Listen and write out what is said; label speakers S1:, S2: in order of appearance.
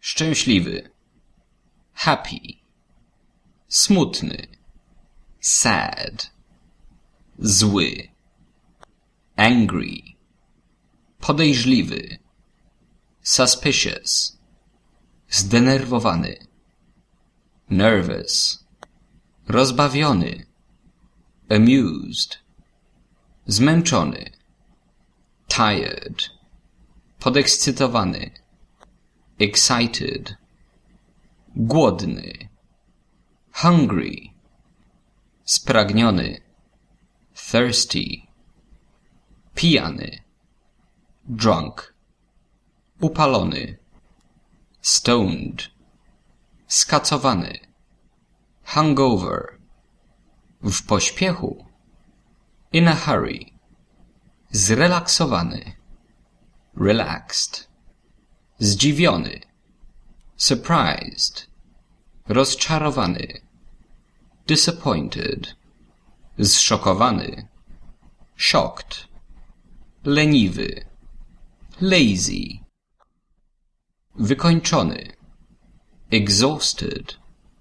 S1: Szczęśliwy. Happy. Smutny. Sad. Zły. Angry. Podejrzliwy. Suspicious. Zdenerwowany. Nervous. Rozbawiony. Amused. Zmęczony. Tired. Podekscytowany. Excited. Głodny. Hungry. Spragniony. Thirsty. Pijany. Drunk. Upalony. Stoned. Skacowany. Hungover. W pośpiechu. In a hurry. Zrelaksowany. Relaxed. Zdziwiony. Surprised. Rozczarowany. Disappointed. Zszokowany. Shocked. Leniwy. Lazy. Wykończony. Exhausted.